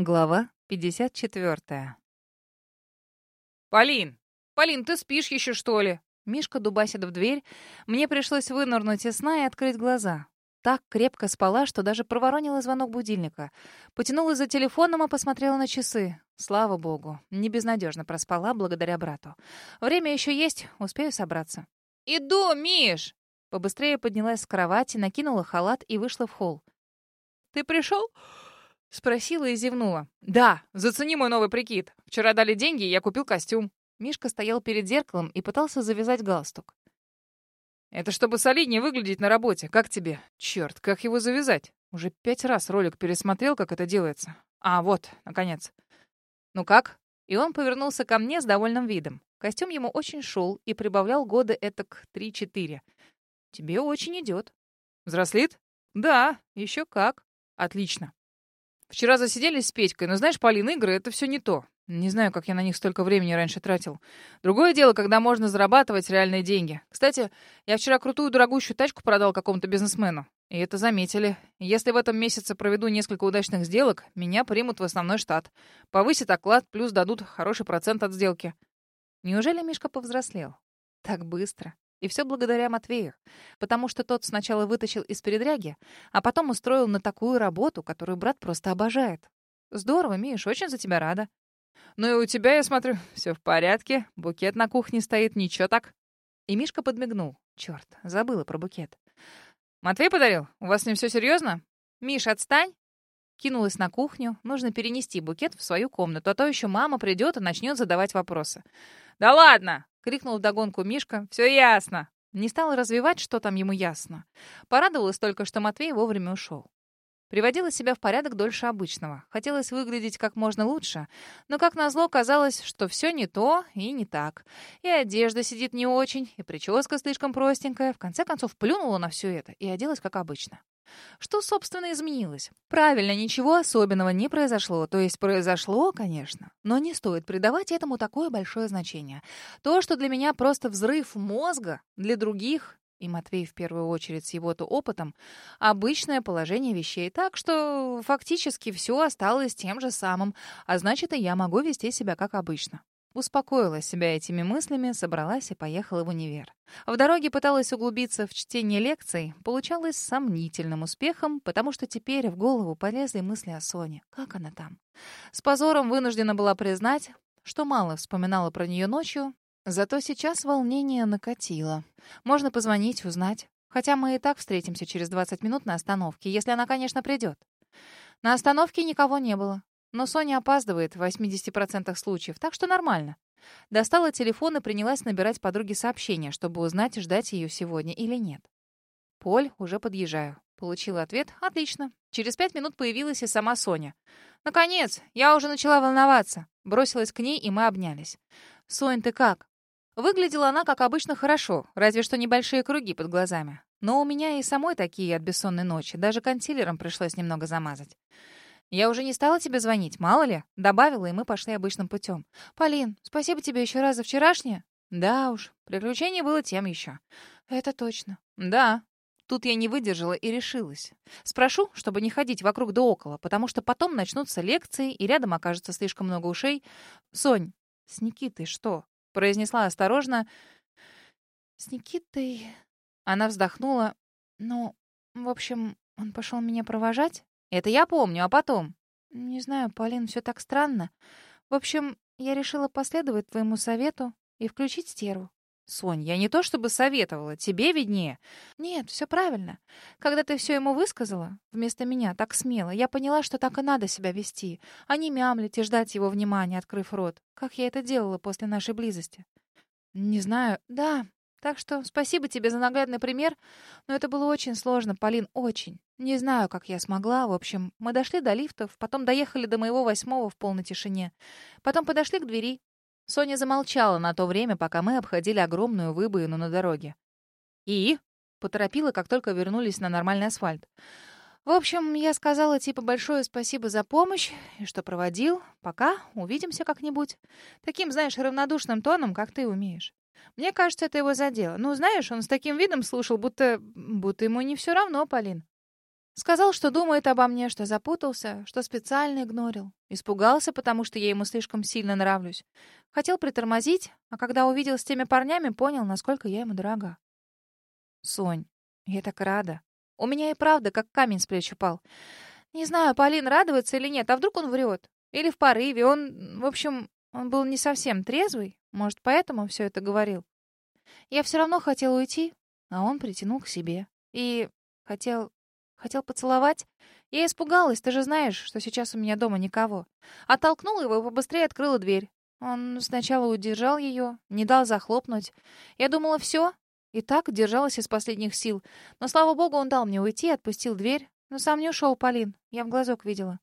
Глава 54. «Полин! Полин, ты спишь еще, что ли?» Мишка дубасит в дверь. Мне пришлось вынырнуть из сна и открыть глаза. Так крепко спала, что даже проворонила звонок будильника. Потянулась за телефоном и посмотрела на часы. Слава богу, не безнадежно проспала благодаря брату. Время еще есть, успею собраться. «Иду, Миш!» Побыстрее поднялась с кровати, накинула халат и вышла в холл. «Ты пришел?» Спросила и зевнула. «Да, зацени мой новый прикид. Вчера дали деньги, и я купил костюм». Мишка стоял перед зеркалом и пытался завязать галстук. «Это чтобы солиднее выглядеть на работе. Как тебе? Черт, как его завязать? Уже пять раз ролик пересмотрел, как это делается. А, вот, наконец. Ну как?» И он повернулся ко мне с довольным видом. Костюм ему очень шел и прибавлял годы этак три-четыре. «Тебе очень идет». «Взрослит?» «Да, еще как. Отлично. Вчера засиделись с Петькой, но знаешь, Полин, игры — это все не то. Не знаю, как я на них столько времени раньше тратил. Другое дело, когда можно зарабатывать реальные деньги. Кстати, я вчера крутую дорогущую тачку продал какому-то бизнесмену. И это заметили. Если в этом месяце проведу несколько удачных сделок, меня примут в основной штат. Повысят оклад, плюс дадут хороший процент от сделки. Неужели Мишка повзрослел? Так быстро. И все благодаря Матвею, потому что тот сначала вытащил из передряги, а потом устроил на такую работу, которую брат просто обожает. Здорово, Миш, очень за тебя рада. Ну и у тебя, я смотрю, все в порядке. Букет на кухне стоит, ничего так. И Мишка подмигнул. Черт, забыла про букет. Матвей подарил? У вас с ним все серьезно? Миш, отстань. Кинулась на кухню. Нужно перенести букет в свою комнату, а то еще мама придет и начнет задавать вопросы. «Да ладно!» — крикнул вдогонку Мишка. «Все ясно!» Не стала развивать, что там ему ясно. Порадовалась только, что Матвей вовремя ушел. Приводила себя в порядок дольше обычного. Хотелось выглядеть как можно лучше, но, как назло, казалось, что все не то и не так. И одежда сидит не очень, и прическа слишком простенькая. В конце концов, плюнула на все это и оделась как обычно. Что, собственно, изменилось? Правильно, ничего особенного не произошло. То есть произошло, конечно, но не стоит придавать этому такое большое значение. То, что для меня просто взрыв мозга, для других и Матвей в первую очередь с его-то опытом, обычное положение вещей, так что фактически все осталось тем же самым, а значит, и я могу вести себя как обычно. Успокоила себя этими мыслями, собралась и поехала в универ. В дороге пыталась углубиться в чтение лекций, получалось с сомнительным успехом, потому что теперь в голову полезли мысли о Соне. Как она там? С позором вынуждена была признать, что мало вспоминала про нее ночью, зато сейчас волнение накатило. Можно позвонить, узнать. Хотя мы и так встретимся через 20 минут на остановке, если она, конечно, придет. На остановке никого не было. Но Соня опаздывает в 80% случаев, так что нормально. Достала телефон и принялась набирать подруге сообщения, чтобы узнать, ждать ее сегодня или нет. «Поль, уже подъезжаю». Получила ответ. «Отлично». Через пять минут появилась и сама Соня. «Наконец! Я уже начала волноваться». Бросилась к ней, и мы обнялись. «Сонь, ты как?» Выглядела она, как обычно, хорошо, разве что небольшие круги под глазами. Но у меня и самой такие от бессонной ночи. Даже консилером пришлось немного замазать. «Я уже не стала тебе звонить, мало ли?» Добавила, и мы пошли обычным путем. «Полин, спасибо тебе еще раз за вчерашнее». «Да уж, приключение было тем еще». «Это точно». «Да». Тут я не выдержала и решилась. Спрошу, чтобы не ходить вокруг да около, потому что потом начнутся лекции, и рядом окажется слишком много ушей. «Сонь, с Никитой что?» Произнесла осторожно. «С Никитой...» Она вздохнула. «Ну, в общем, он пошел меня провожать?» Это я помню, а потом? Не знаю, Полин, все так странно. В общем, я решила последовать твоему совету и включить стерву. Сонь, я не то чтобы советовала, тебе виднее. Нет, все правильно. Когда ты все ему высказала, вместо меня, так смело, я поняла, что так и надо себя вести, а не мямлить и ждать его внимания, открыв рот, как я это делала после нашей близости. Не знаю. Да, так что спасибо тебе за наглядный пример, но это было очень сложно, Полин, очень. Не знаю, как я смогла. В общем, мы дошли до лифтов, потом доехали до моего восьмого в полной тишине. Потом подошли к двери. Соня замолчала на то время, пока мы обходили огромную выбоину на дороге. «И?» — поторопила, как только вернулись на нормальный асфальт. В общем, я сказала типа большое спасибо за помощь и что проводил. Пока, увидимся как-нибудь. Таким, знаешь, равнодушным тоном, как ты умеешь. Мне кажется, это его задело. Ну, знаешь, он с таким видом слушал, будто... будто ему не все равно, Полин. Сказал, что думает обо мне, что запутался, что специально игнорил. Испугался, потому что я ему слишком сильно нравлюсь. Хотел притормозить, а когда увидел с теми парнями, понял, насколько я ему дорога. Сонь, я так рада. У меня и правда как камень с плеч упал. Не знаю, Полин радоваться или нет, а вдруг он врет? Или в порыве. Он, в общем, он был не совсем трезвый. Может, поэтому все это говорил. Я все равно хотел уйти, а он притянул к себе. И хотел Хотел поцеловать? Я испугалась, ты же знаешь, что сейчас у меня дома никого. Оттолкнула его и побыстрее открыла дверь. Он сначала удержал ее, не дал захлопнуть. Я думала, все. И так держалась из последних сил. Но, слава богу, он дал мне уйти, отпустил дверь. Но сам не ушел, Полин. Я в глазок видела.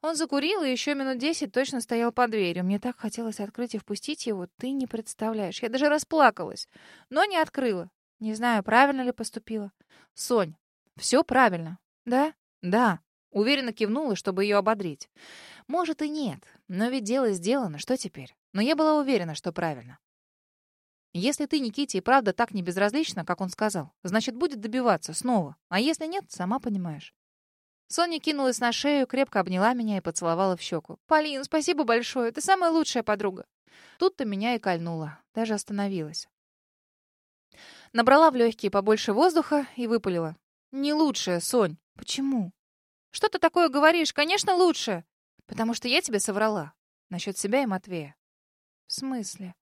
Он закурил и еще минут десять точно стоял под дверью. Мне так хотелось открыть и впустить его, ты не представляешь. Я даже расплакалась, но не открыла. Не знаю, правильно ли поступила. Сонь, все правильно. Да? Да. Уверенно кивнула, чтобы ее ободрить. Может и нет, но ведь дело сделано, что теперь? Но я была уверена, что правильно. Если ты, Никите, и правда так не безразлична, как он сказал, значит, будет добиваться снова. А если нет, сама понимаешь. Соня кинулась на шею, крепко обняла меня и поцеловала в щеку. «Полин, спасибо большое, ты самая лучшая подруга». Тут-то меня и кольнула, даже остановилась. Набрала в легкие побольше воздуха и выпалила. Не лучшее, Сонь. Почему? Что ты такое говоришь? Конечно, лучше. Потому что я тебе соврала. Насчет себя и Матвея. В смысле?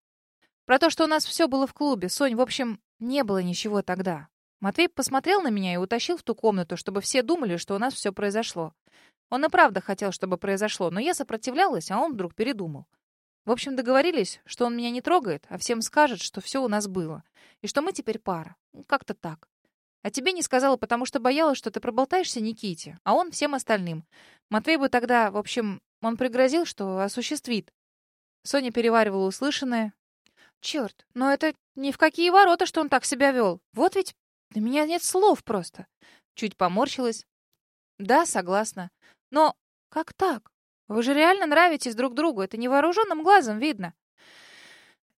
Про то, что у нас все было в клубе. Сонь, в общем, не было ничего тогда. Матвей посмотрел на меня и утащил в ту комнату, чтобы все думали, что у нас все произошло. Он и правда хотел, чтобы произошло, но я сопротивлялась, а он вдруг передумал. В общем, договорились, что он меня не трогает, а всем скажет, что все у нас было. И что мы теперь пара. Как-то так. А тебе не сказала, потому что боялась, что ты проболтаешься Никите, а он всем остальным. Матвей бы тогда, в общем, он пригрозил, что осуществит. Соня переваривала услышанное. Черт, но это ни в какие ворота, что он так себя вел. Вот ведь у меня нет слов просто. Чуть поморщилась. Да, согласна. Но как так? Вы же реально нравитесь друг другу, это невооруженным глазом видно.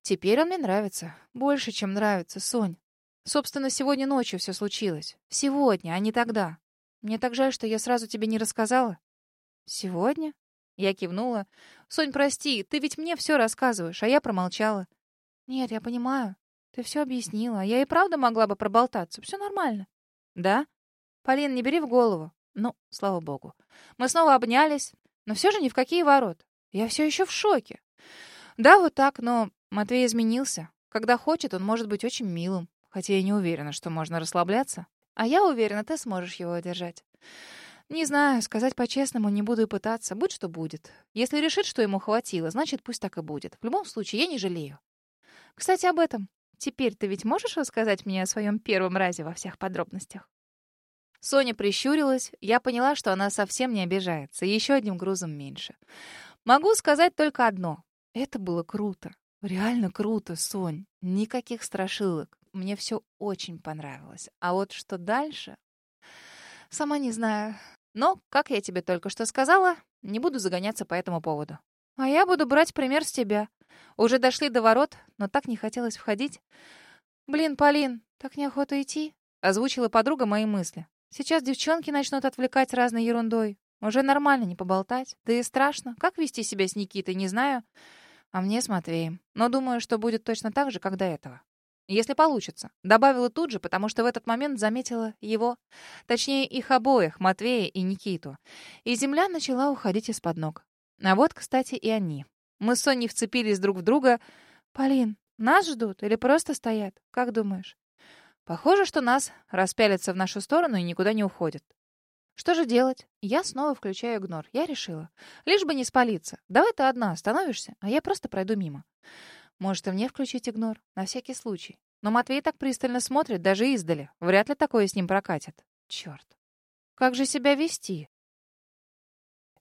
Теперь он мне нравится. Больше, чем нравится, Сонь. Собственно, сегодня ночью все случилось. Сегодня, а не тогда. Мне так жаль, что я сразу тебе не рассказала. Сегодня? Я кивнула. Сонь, прости, ты ведь мне все рассказываешь, а я промолчала. Нет, я понимаю. Ты все объяснила. Я и правда могла бы проболтаться. Все нормально. Да? Полин, не бери в голову. Ну, слава богу. Мы снова обнялись, но все же ни в какие ворот. Я все еще в шоке. Да, вот так, но Матвей изменился. Когда хочет, он может быть очень милым. Хотя я не уверена, что можно расслабляться. А я уверена, ты сможешь его одержать. Не знаю, сказать по-честному не буду и пытаться. Будь что будет. Если решит, что ему хватило, значит, пусть так и будет. В любом случае, я не жалею. Кстати, об этом. Теперь ты ведь можешь рассказать мне о своем первом разе во всех подробностях? Соня прищурилась. Я поняла, что она совсем не обижается. Еще одним грузом меньше. Могу сказать только одно. Это было круто. Реально круто, Сонь. Никаких страшилок. Мне все очень понравилось. А вот что дальше? Сама не знаю. Но, как я тебе только что сказала, не буду загоняться по этому поводу. А я буду брать пример с тебя. Уже дошли до ворот, но так не хотелось входить. Блин, Полин, так неохота идти. Озвучила подруга мои мысли. Сейчас девчонки начнут отвлекать разной ерундой. Уже нормально не поболтать. Да и страшно. Как вести себя с Никитой, не знаю. А мне с Матвеем. Но думаю, что будет точно так же, как до этого. Если получится. Добавила тут же, потому что в этот момент заметила его. Точнее, их обоих, Матвея и Никиту. И земля начала уходить из-под ног. А вот, кстати, и они. Мы с Соней вцепились друг в друга. «Полин, нас ждут или просто стоят? Как думаешь?» Похоже, что нас распялятся в нашу сторону и никуда не уходят. Что же делать? Я снова включаю игнор. Я решила. Лишь бы не спалиться. Давай ты одна остановишься, а я просто пройду мимо. Может, и мне включить игнор? На всякий случай. Но Матвей так пристально смотрит, даже издали. Вряд ли такое с ним прокатит. Черт. Как же себя вести?